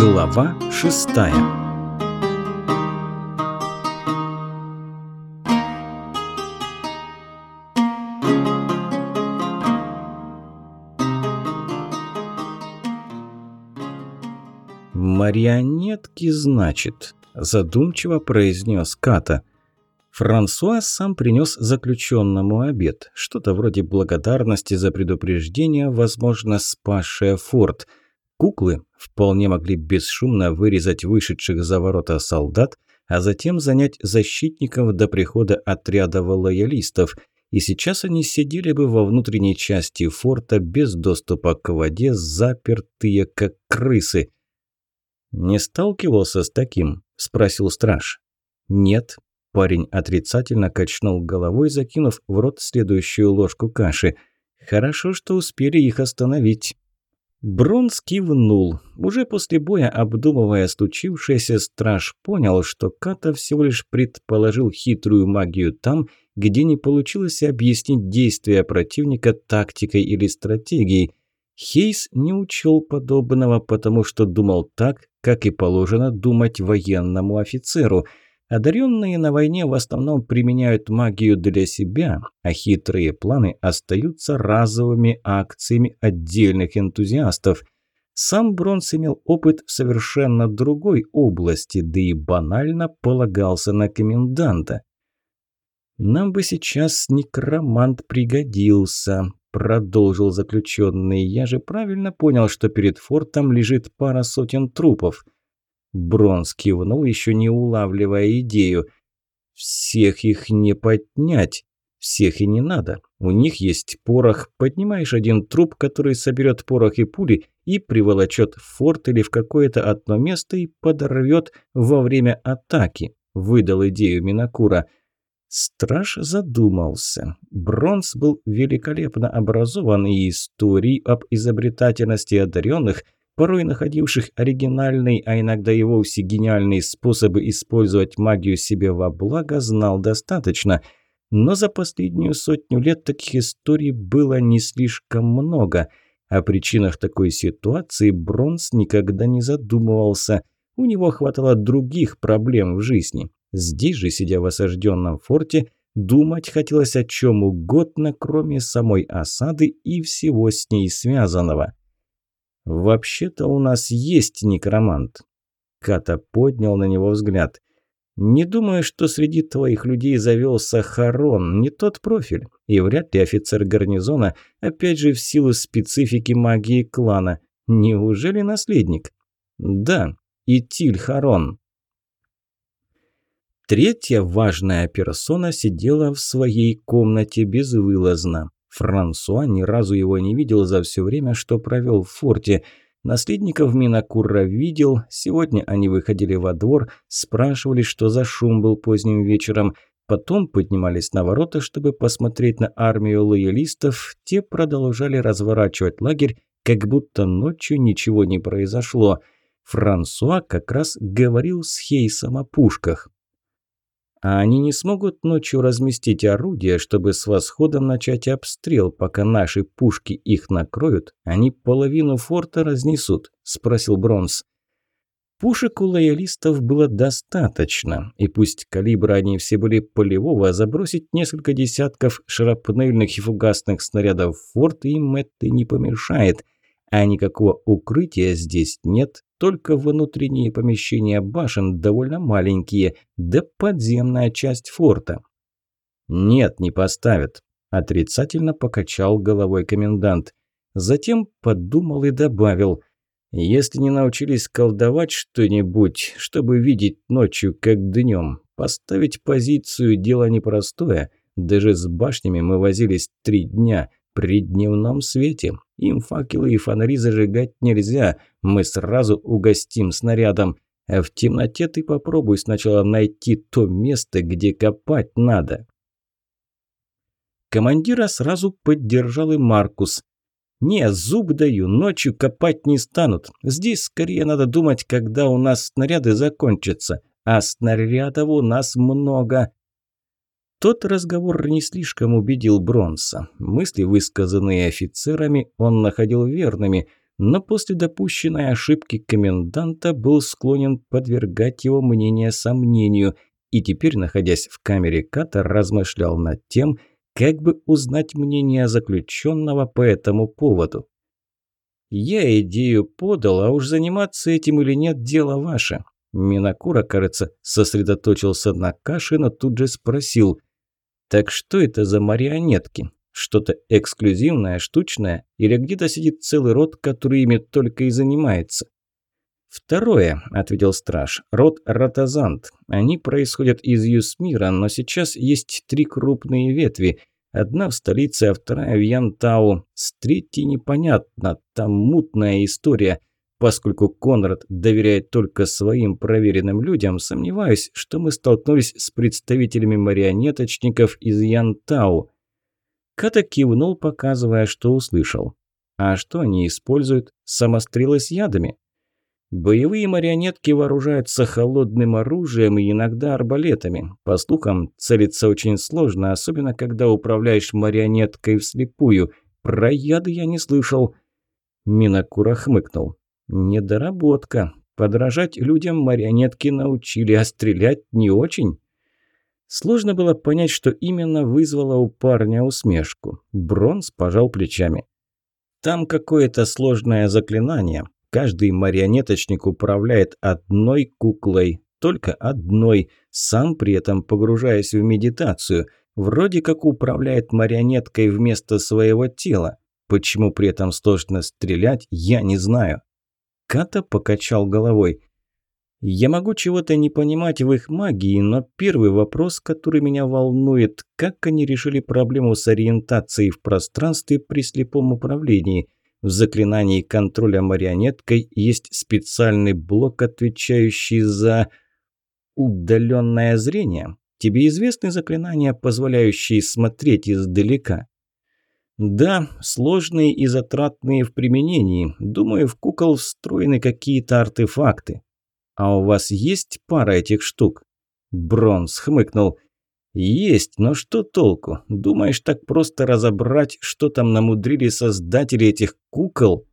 Глава шестая «Марионетки, значит», – задумчиво произнес Ката. Франсуа сам принес заключенному обед, что-то вроде благодарности за предупреждение, возможно, спасшее форт. Куклы вполне могли бесшумно вырезать вышедших за ворота солдат, а затем занять защитников до прихода отряда лоялистов, и сейчас они сидели бы во внутренней части форта без доступа к воде, запертые как крысы. «Не сталкивался с таким?» – спросил страж. «Нет», Парень отрицательно качнул головой, закинув в рот следующую ложку каши. «Хорошо, что успели их остановить». Бронс кивнул. Уже после боя, обдумывая случившееся, страж понял, что Ката всего лишь предположил хитрую магию там, где не получилось объяснить действия противника тактикой или стратегией. Хейс не учел подобного, потому что думал так, как и положено думать военному офицеру – Одаренные на войне в основном применяют магию для себя, а хитрые планы остаются разовыми акциями отдельных энтузиастов. Сам Бронс имел опыт в совершенно другой области, да и банально полагался на коменданта. «Нам бы сейчас некромант пригодился», – продолжил заключенный. «Я же правильно понял, что перед фортом лежит пара сотен трупов». Бронс кивнул, еще не улавливая идею. «Всех их не поднять. Всех и не надо. У них есть порох. Поднимаешь один труп, который соберет порох и пули и приволочет в форт или в какое-то одно место и подорвет во время атаки», – выдал идею Минакура. Страж задумался. Бронс был великолепно образован, и истории об изобретательности одаренных – порой находивших оригинальный, а иногда и вовсе гениальные способы использовать магию себе во благо, знал достаточно. Но за последнюю сотню лет таких историй было не слишком много. О причинах такой ситуации Бронс никогда не задумывался. У него хватало других проблем в жизни. Здесь же, сидя в осажденном форте, думать хотелось о чем угодно, кроме самой осады и всего с ней связанного. «Вообще-то у нас есть некромант». Ката поднял на него взгляд. «Не думаю, что среди твоих людей завелся Харон, не тот профиль, и вряд ли офицер гарнизона, опять же в силу специфики магии клана. Неужели наследник?» «Да, Итиль Харон». Третья важная персона сидела в своей комнате безвылазно. Франсуа ни разу его не видел за все время, что провел в форте. Наследников Минакура видел, сегодня они выходили во двор, спрашивали, что за шум был поздним вечером, потом поднимались на ворота, чтобы посмотреть на армию лоялистов, те продолжали разворачивать лагерь, как будто ночью ничего не произошло. Франсуа как раз говорил с Хейсом о пушках. А они не смогут ночью разместить орудия, чтобы с восходом начать обстрел, пока наши пушки их накроют? Они половину форта разнесут?» – спросил Бронс. Пушек у лоялистов было достаточно, и пусть калибра они все были полевого, забросить несколько десятков шрапнельных и фугасных снарядов в форт им это не помешает – а никакого укрытия здесь нет, только внутренние помещения башен довольно маленькие, да подземная часть форта. «Нет, не поставят», – отрицательно покачал головой комендант. Затем подумал и добавил, «Если не научились колдовать что-нибудь, чтобы видеть ночью, как днем, поставить позицию – дело непростое. Даже с башнями мы возились три дня – при дневном свете. Им факелы и фонари зажигать нельзя, мы сразу угостим снарядом. А в темноте ты попробуй сначала найти то место, где копать надо. Командира сразу поддержал и Маркус. «Не, зуб даю, ночью копать не станут. Здесь скорее надо думать, когда у нас снаряды закончатся. А снарядов у нас много. Тот разговор не слишком убедил Бронса. Мысли, высказанные офицерами, он находил верными, но после допущенной ошибки коменданта был склонен подвергать его мнение сомнению и теперь, находясь в камере Ката, размышлял над тем, как бы узнать мнение заключенного по этому поводу. «Я идею подал, а уж заниматься этим или нет – дело ваше». Минакура, кажется, сосредоточился на каше, но тут же спросил. «Так что это за марионетки? Что-то эксклюзивное, штучное? Или где-то сидит целый род, который ими только и занимается?» «Второе», – ответил страж, – «род Ротазант. Они происходят из Юсмира, но сейчас есть три крупные ветви. Одна в столице, а вторая в Янтау. С третьей непонятно, там мутная история. Поскольку Конрад доверяет только своим проверенным людям, сомневаюсь, что мы столкнулись с представителями марионеточников из Янтау. Ката кивнул, показывая, что услышал. А что они используют? Самострелы с ядами? Боевые марионетки вооружаются холодным оружием и иногда арбалетами. По слухам, целиться очень сложно, особенно когда управляешь марионеткой вслепую. Про яды я не слышал. Минакура хмыкнул. Недоработка. Подражать людям марионетки научили, а стрелять не очень. Сложно было понять, что именно вызвало у парня усмешку. Бронз пожал плечами. Там какое-то сложное заклинание. Каждый марионеточник управляет одной куклой, только одной, сам при этом погружаясь в медитацию. Вроде как управляет марионеткой вместо своего тела. Почему при этом сложно стрелять, я не знаю. Ката покачал головой. Я могу чего-то не понимать в их магии, но первый вопрос, который меня волнует, как они решили проблему с ориентацией в пространстве при слепом управлении – в заклинании контроля марионеткой есть специальный блок, отвечающий за удаленное зрение. Тебе известны заклинания, позволяющие смотреть издалека? Да, сложные и затратные в применении. Думаю, в кукол встроены какие-то артефакты. А у вас есть пара этих штук? Бронз хмыкнул. «Есть, но что толку? Думаешь, так просто разобрать, что там намудрили создатели этих кукол?»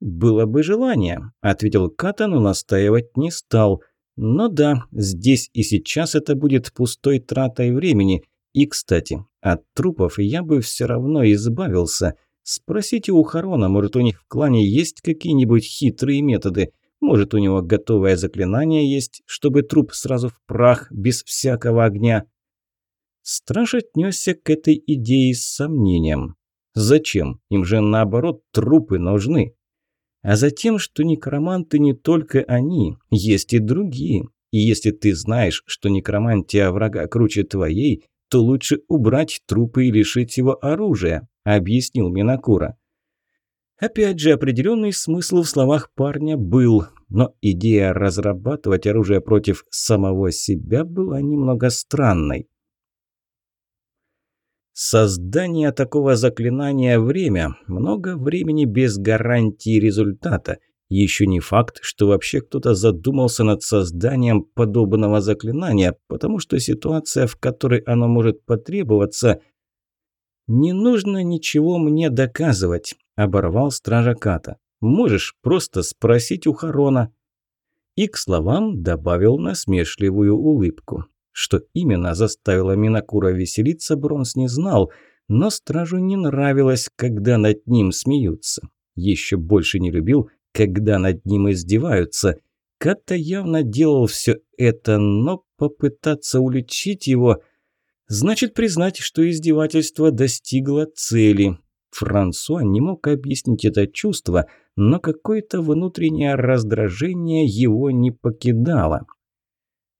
«Было бы желание», – ответил Ката, но настаивать не стал. «Но да, здесь и сейчас это будет пустой тратой времени. И, кстати, от трупов я бы все равно избавился. Спросите у Харона, может, у них в клане есть какие-нибудь хитрые методы?» Может, у него готовое заклинание есть, чтобы труп сразу в прах, без всякого огня. Страж отнесся к этой идее с сомнением. Зачем? Им же наоборот трупы нужны. А затем, что некроманты не только они, есть и другие. И если ты знаешь, что некромантия врага круче твоей, то лучше убрать трупы и лишить его оружия, объяснил Минакура. Опять же, определенный смысл в словах парня был, но идея разрабатывать оружие против самого себя была немного странной. Создание такого заклинания – время. Много времени без гарантии результата. Еще не факт, что вообще кто-то задумался над созданием подобного заклинания, потому что ситуация, в которой оно может потребоваться... «Не нужно ничего мне доказывать», – оборвал стража Ката. «Можешь просто спросить у Харона». И к словам добавил насмешливую улыбку. Что именно заставило Минакура веселиться, Бронс не знал, но стражу не нравилось, когда над ним смеются. Еще больше не любил, когда над ним издеваются. Ката явно делал все это, но попытаться уличить его значит признать, что издевательство достигло цели. Франсуа не мог объяснить это чувство, но какое-то внутреннее раздражение его не покидало.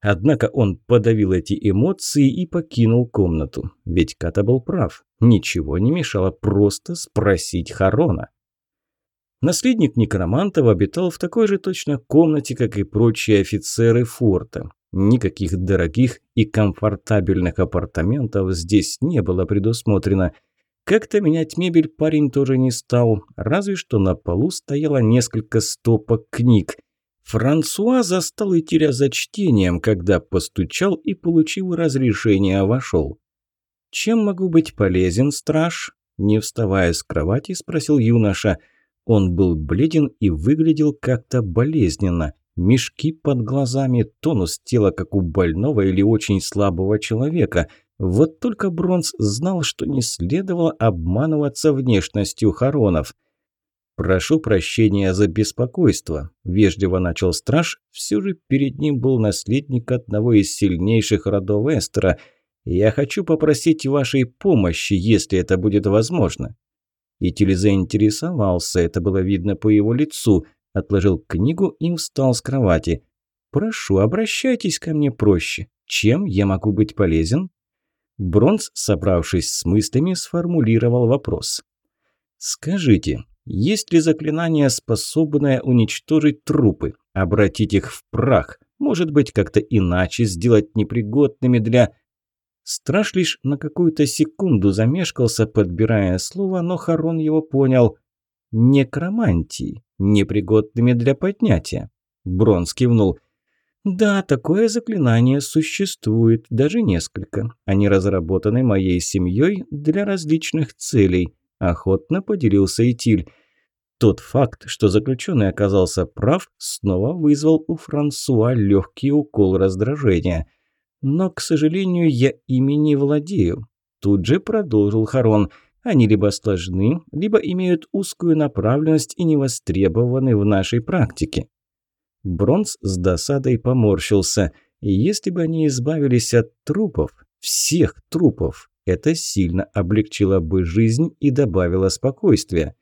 Однако он подавил эти эмоции и покинул комнату. Ведь Ката был прав. Ничего не мешало просто спросить Харона. Наследник некромантов обитал в такой же точно комнате, как и прочие офицеры форта. Никаких дорогих и комфортабельных апартаментов здесь не было предусмотрено. Как-то менять мебель парень тоже не стал, разве что на полу стояло несколько стопок книг. Франсуа застал Этиля за чтением, когда постучал и, получив разрешение, вошел. «Чем могу быть полезен, страж?» Не вставая с кровати, спросил юноша. Он был бледен и выглядел как-то болезненно. Мешки под глазами, тонус тела, как у больного или очень слабого человека. Вот только Бронз знал, что не следовало обманываться внешностью Харонов. «Прошу прощения за беспокойство», – вежливо начал страж. Все же перед ним был наследник одного из сильнейших родов Эстера. «Я хочу попросить вашей помощи, если это будет возможно». Итиль заинтересовался, это было видно по его лицу. Отложил книгу и встал с кровати. «Прошу, обращайтесь ко мне проще. Чем я могу быть полезен?» Бронз, собравшись с мыслями, сформулировал вопрос. «Скажите, есть ли заклинание, способное уничтожить трупы, обратить их в прах, может быть, как-то иначе сделать непригодными для... Страж лишь на какую-то секунду замешкался, подбирая слово, но Харон его понял. Некромантии, непригодными для поднятия. Бронз кивнул. Да, такое заклинание существует, даже несколько. Они разработаны моей семьей для различных целей. Охотно поделился Итиль. Тот факт, что заключенный оказался прав, снова вызвал у Франсуа легкий укол раздражения. Но, к сожалению, я ими не владею. Тут же продолжил Харон. Они либо сложны, либо имеют узкую направленность и не востребованы в нашей практике. Бронз с досадой поморщился. Если бы они избавились от трупов, всех трупов, это сильно облегчило бы жизнь и добавило спокойствия.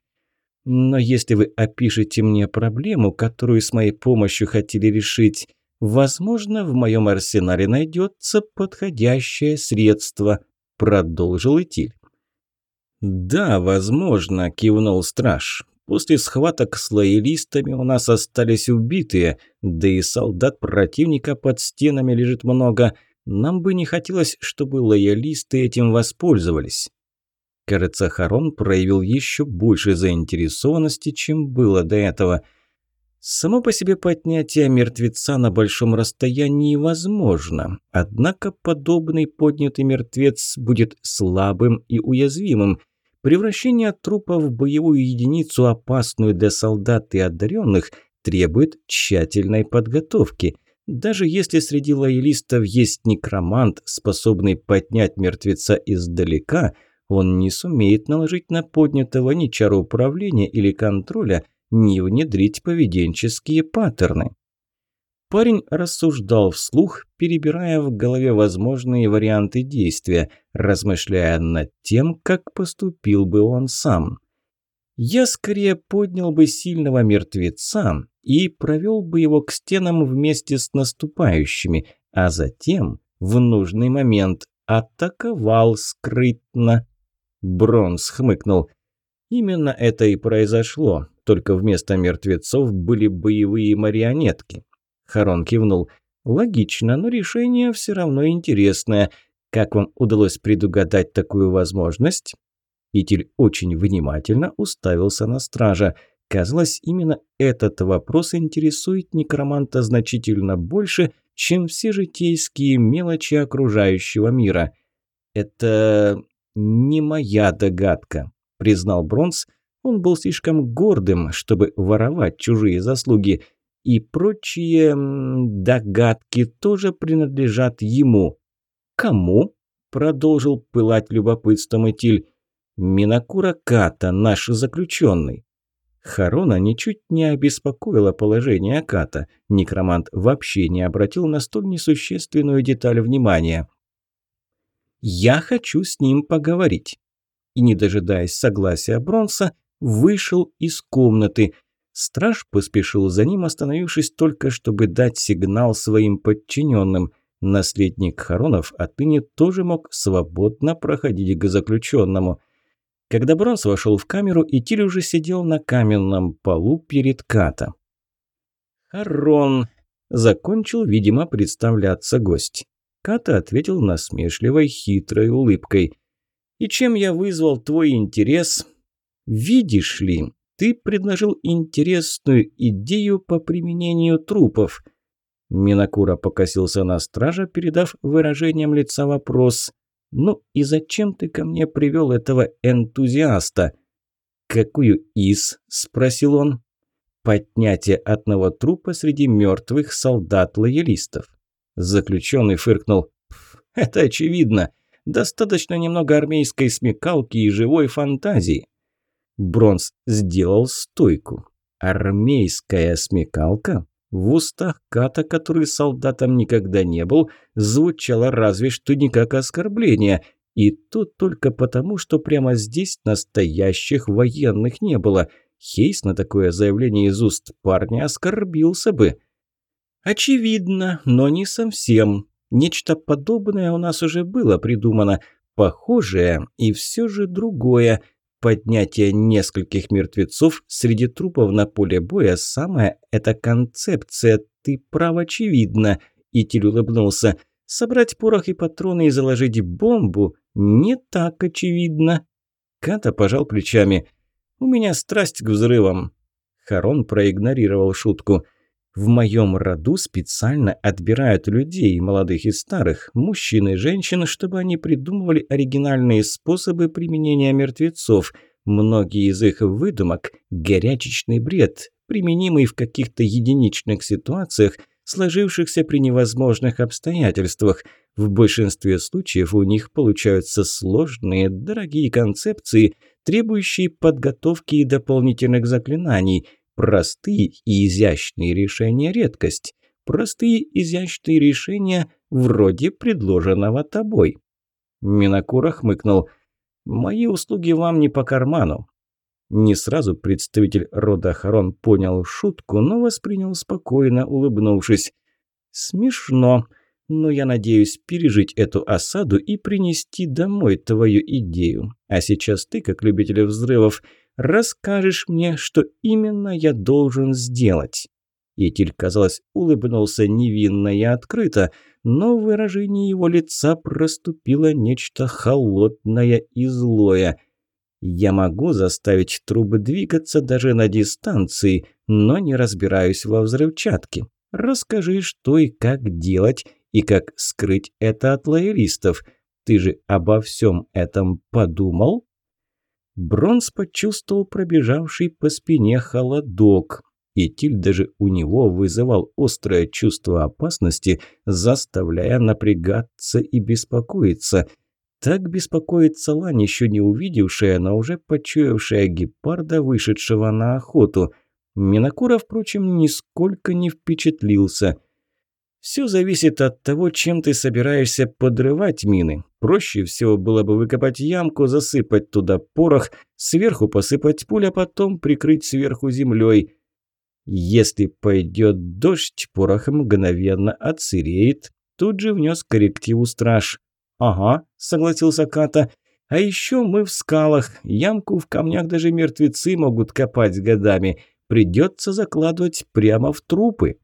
Но если вы опишете мне проблему, которую с моей помощью хотели решить, возможно, в моем арсенале найдется подходящее средство», – продолжил Итиль. «Да, возможно», – кивнул страж. «После схваток с лоялистами у нас остались убитые, да и солдат противника под стенами лежит много. Нам бы не хотелось, чтобы лоялисты этим воспользовались». Кажется, Харон проявил еще больше заинтересованности, чем было до этого. Само по себе поднятие мертвеца на большом расстоянии возможно, однако подобный поднятый мертвец будет слабым и уязвимым. Превращение трупа в боевую единицу, опасную для солдат и одаренных, требует тщательной подготовки. Даже если среди лоялистов есть некромант, способный поднять мертвеца издалека – он не сумеет наложить на поднятого ни чару управления или контроля, ни внедрить поведенческие паттерны. Парень рассуждал вслух, перебирая в голове возможные варианты действия, размышляя над тем, как поступил бы он сам. Я скорее поднял бы сильного мертвеца и провел бы его к стенам вместе с наступающими, а затем, в нужный момент, атаковал скрытно. Бронз хмыкнул. Именно это и произошло, только вместо мертвецов были боевые марионетки. Харон кивнул. Логично, но решение все равно интересное. Как вам удалось предугадать такую возможность? Итиль очень внимательно уставился на стража. Казалось, именно этот вопрос интересует некроманта значительно больше, чем все житейские мелочи окружающего мира. Это «Не моя догадка», – признал Бронз. Он был слишком гордым, чтобы воровать чужие заслуги. И прочие догадки тоже принадлежат ему. «Кому?» – продолжил пылать любопытством Этиль. «Минакура Ката, наш заключенный». Харона ничуть не обеспокоило положение Ката. Некромант вообще не обратил на столь несущественную деталь внимания. Я хочу с ним поговорить. И, не дожидаясь согласия Бронса, вышел из комнаты. Страж поспешил за ним, остановившись только, чтобы дать сигнал своим подчиненным. Наследник Харонов отныне тоже мог свободно проходить к заключенному. Когда Бронс вошел в камеру, Итиль уже сидел на каменном полу перед Ката. «Харон!» – закончил, видимо, представляться гость. Ката ответил насмешливой, хитрой улыбкой. «И чем я вызвал твой интерес?» «Видишь ли, ты предложил интересную идею по применению трупов». Минакура покосился на стража, передав выражением лица вопрос. «Ну и зачем ты ко мне привел этого энтузиаста?» «Какую из?» – спросил он. «Поднятие одного трупа среди мертвых солдат-лоялистов». Заключенный фыркнул. «Это очевидно. Достаточно немного армейской смекалки и живой фантазии». Бронз сделал стойку. «Армейская смекалка?» В устах Ката, который солдатом никогда не был, звучало разве что не как оскорбление. И то только потому, что прямо здесь настоящих военных не было. Хейс на такое заявление из уст парня оскорбился бы. Очевидно, но не совсем. Нечто подобное у нас уже было придумано. Похожее и все же другое – поднятие нескольких мертвецов среди трупов на поле боя – самая эта концепция, ты прав очевидно. И Тиль улыбнулся. Собрать порох и патроны и заложить бомбу – не так очевидно. Ката пожал плечами. «У меня страсть к взрывам». Харон проигнорировал шутку. В моем роду специально отбирают людей, молодых и старых, мужчин и женщин, чтобы они придумывали оригинальные способы применения мертвецов. Многие из их выдумок – горячечный бред, применимый в каких-то единичных ситуациях, сложившихся при невозможных обстоятельствах. В большинстве случаев у них получаются сложные, дорогие концепции, требующие подготовки и дополнительных заклинаний – Простые и изящные решения – редкость. Простые изящные решения вроде предложенного тобой. Минакура хмыкнул. «Мои услуги вам не по карману». Не сразу представитель рода Харон понял шутку, но воспринял спокойно, улыбнувшись. «Смешно, но я надеюсь пережить эту осаду и принести домой твою идею. А сейчас ты, как любитель взрывов, – расскажешь мне, что именно я должен сделать». Етиль, казалось, улыбнулся невинно и открыто, но в выражении его лица проступило нечто холодное и злое. «Я могу заставить трубы двигаться даже на дистанции, но не разбираюсь во взрывчатке. Расскажи, что и как делать, и как скрыть это от лоялистов. Ты же обо всем этом подумал?» Бронз почувствовал пробежавший по спине холодок. И Тиль даже у него вызывал острое чувство опасности, заставляя напрягаться и беспокоиться. Так беспокоится Лань, еще не увидевшая, но уже почуявшая гепарда, вышедшего на охоту. Минакура, впрочем, нисколько не впечатлился – все зависит от того, чем ты собираешься подрывать мины. Проще всего было бы выкопать ямку, засыпать туда порох, сверху посыпать пуль, а потом прикрыть сверху землей. Если пойдет дождь, порох мгновенно отсыреет. Тут же внес коррективу страж. «Ага», – согласился Ката. «А еще мы в скалах. Ямку в камнях даже мертвецы могут копать годами. Придется закладывать прямо в трупы».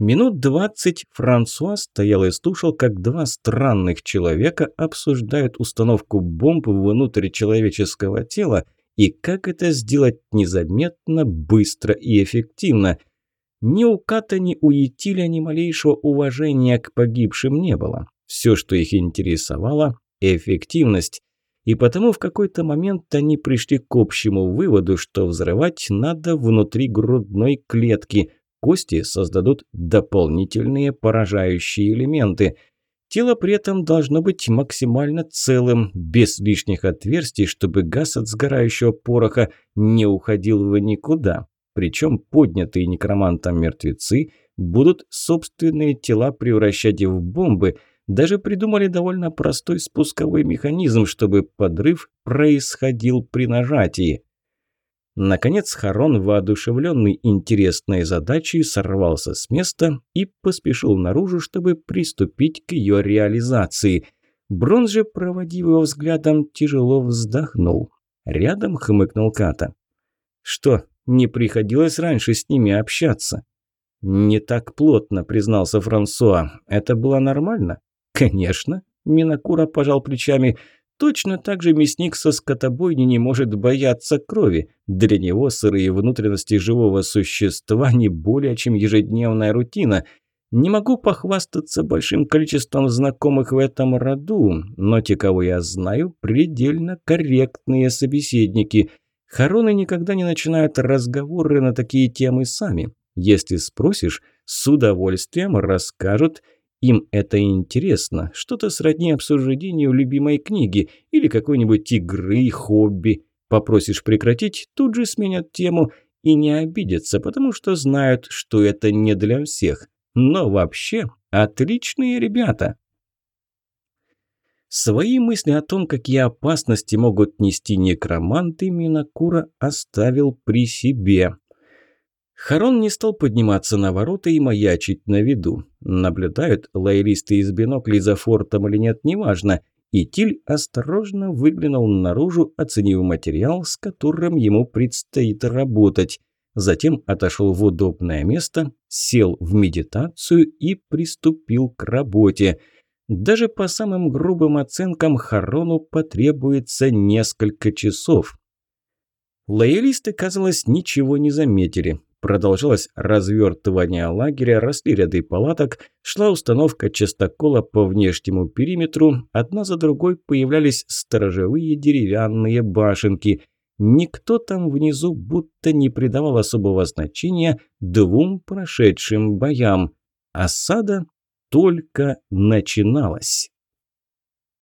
Минут двадцать Франсуа стоял и слушал, как два странных человека обсуждают установку бомб внутрь человеческого тела и как это сделать незаметно, быстро и эффективно. Ни у Ката, ни у Етиля ни малейшего уважения к погибшим не было. Все, что их интересовало – эффективность. И потому в какой-то момент они пришли к общему выводу, что взрывать надо внутри грудной клетки – Кости создадут дополнительные поражающие элементы. Тело при этом должно быть максимально целым, без лишних отверстий, чтобы газ от сгорающего пороха не уходил в никуда. Причем поднятые некромантом мертвецы будут собственные тела превращать в бомбы. Даже придумали довольно простой спусковой механизм, чтобы подрыв происходил при нажатии. Наконец Харон, воодушевленный интересной задачей, сорвался с места и поспешил наружу, чтобы приступить к ее реализации. Бронз же, проводив его взглядом, тяжело вздохнул. Рядом хмыкнул Ката. «Что, не приходилось раньше с ними общаться?» «Не так плотно», – признался Франсуа. «Это было нормально?» «Конечно», – Минакура пожал плечами. Точно так же мясник со скотобойни не может бояться крови. Для него сырые внутренности живого существа не более чем ежедневная рутина. Не могу похвастаться большим количеством знакомых в этом роду, но те, кого я знаю, предельно корректные собеседники. Хароны никогда не начинают разговоры на такие темы сами. Если спросишь, с удовольствием расскажут. Им это интересно, что-то сродни обсуждению любимой книги или какой-нибудь игры, хобби. Попросишь прекратить, тут же сменят тему и не обидятся, потому что знают, что это не для всех. Но вообще отличные ребята. Свои мысли о том, какие опасности могут нести некроманты, Минакура оставил при себе. Харон не стал подниматься на ворота и маячить на виду. Наблюдают лоялисты из биноклей за фортом или нет, неважно. И Тиль осторожно выглянул наружу, оценив материал, с которым ему предстоит работать. Затем отошел в удобное место, сел в медитацию и приступил к работе. Даже по самым грубым оценкам Харону потребуется несколько часов. Лоялисты, казалось, ничего не заметили. Продолжалось развертывание лагеря, росли ряды палаток, шла установка частокола по внешнему периметру, одна за другой появлялись сторожевые деревянные башенки. Никто там внизу будто не придавал особого значения двум прошедшим боям. Осада только начиналась.